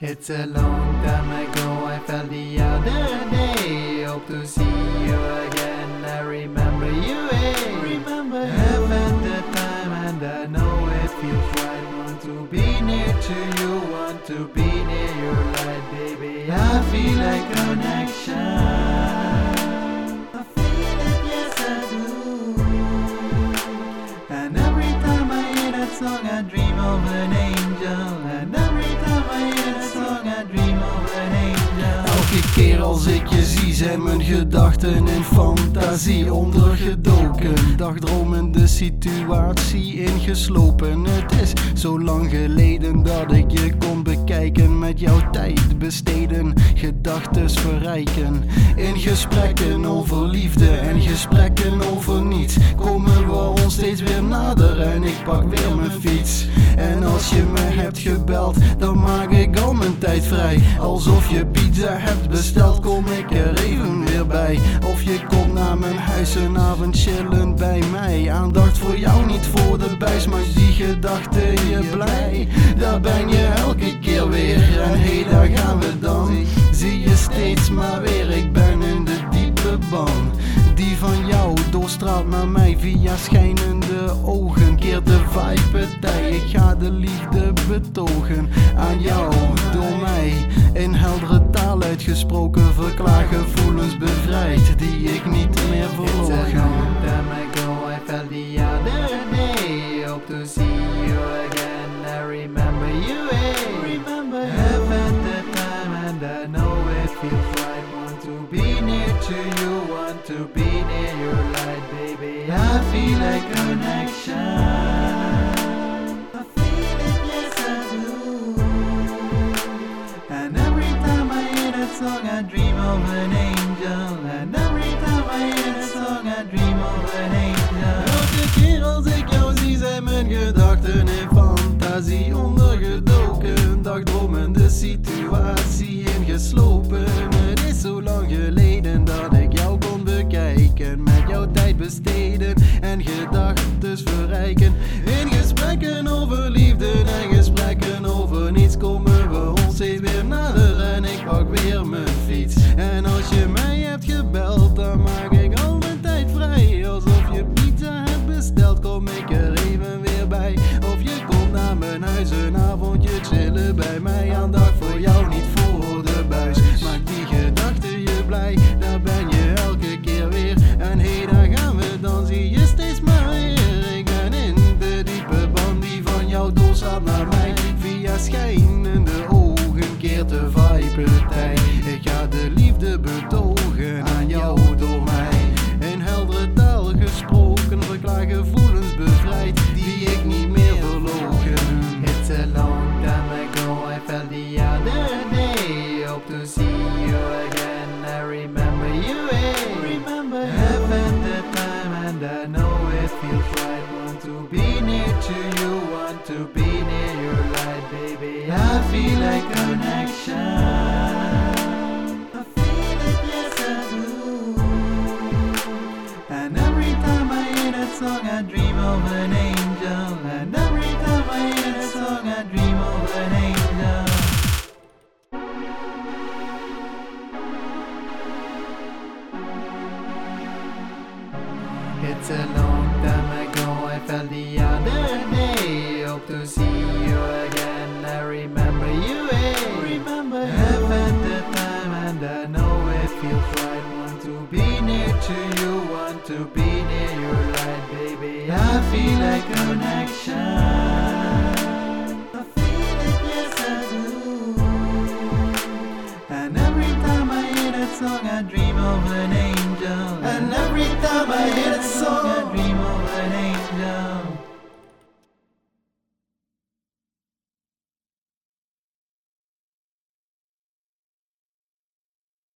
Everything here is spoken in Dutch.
It's a long time ago, I felt the other day. Hope to see you again. I remember you, eh? Remember heaven the time, and I know it feels right. Want to be near to you, want to be near your light, baby. I feel like connection. Keer als ik je zie zijn mijn gedachten in fantasie ondergedoken. Dagdromende situatie ingeslopen. Het is zo lang geleden dat ik je kon bekijken Met jouw tijd besteden, gedachtes verrijken. In gesprekken over liefde en gesprekken over niets Komen we ons steeds weer ik pak weer mijn fiets. En als je me hebt gebeld, dan maak ik al mijn tijd vrij. Alsof je pizza hebt besteld, kom ik er even weer bij. Of je komt naar mijn huis een avond chillen bij mij. Aandacht voor jou, niet voor de buis, maar die gedachte je blij. Daar ben je elke keer weer. En hey daar gaan we dan. Zie je steeds maar weer, ik ben in de diepe ban die van jou doorstraalt naar mij via schijnende ogen. Keert de vibe tij, ik ga de liefde betogen aan jou door mij. In heldere taal uitgesproken, verklaar gevoelens bevrijd die ik niet meer. Hope to see you again. I remember you, eh? Remember heaven the time, and I know it feels right. Want to be near to you, want to be near your baby. I feel like connection. I feel it, yes I do. And every time I hear that song, I dream of an angel. And every time I hear that song, I dream of an angel. Elke keer als ik jou zie zijn mijn gedachten in fantasie ondergedoken Dagdromende situatie ingeslopen Het is zo lang geleden dat ik jou kon bekijken Tijd besteden en gedachtes verrijken. In gesprekken over liefde en gesprekken over niets Komen we ons steeds weer nader en ik pak weer mijn fiets. En als je van jou doorstaat naar mij Via schijnende it feels right. Want to be near to you, want to be near your light, baby. I feel like connection. I feel it, yes I do. And every time I hear that song, I dream of an angel. And every time I hear that song, I dream of an angel. It's a long I the other day. Hope to see you again. I remember you, eh? Remember heaven the time, and I know it feels right. Want to be near to you, want to be near your light, baby. I feel like connection.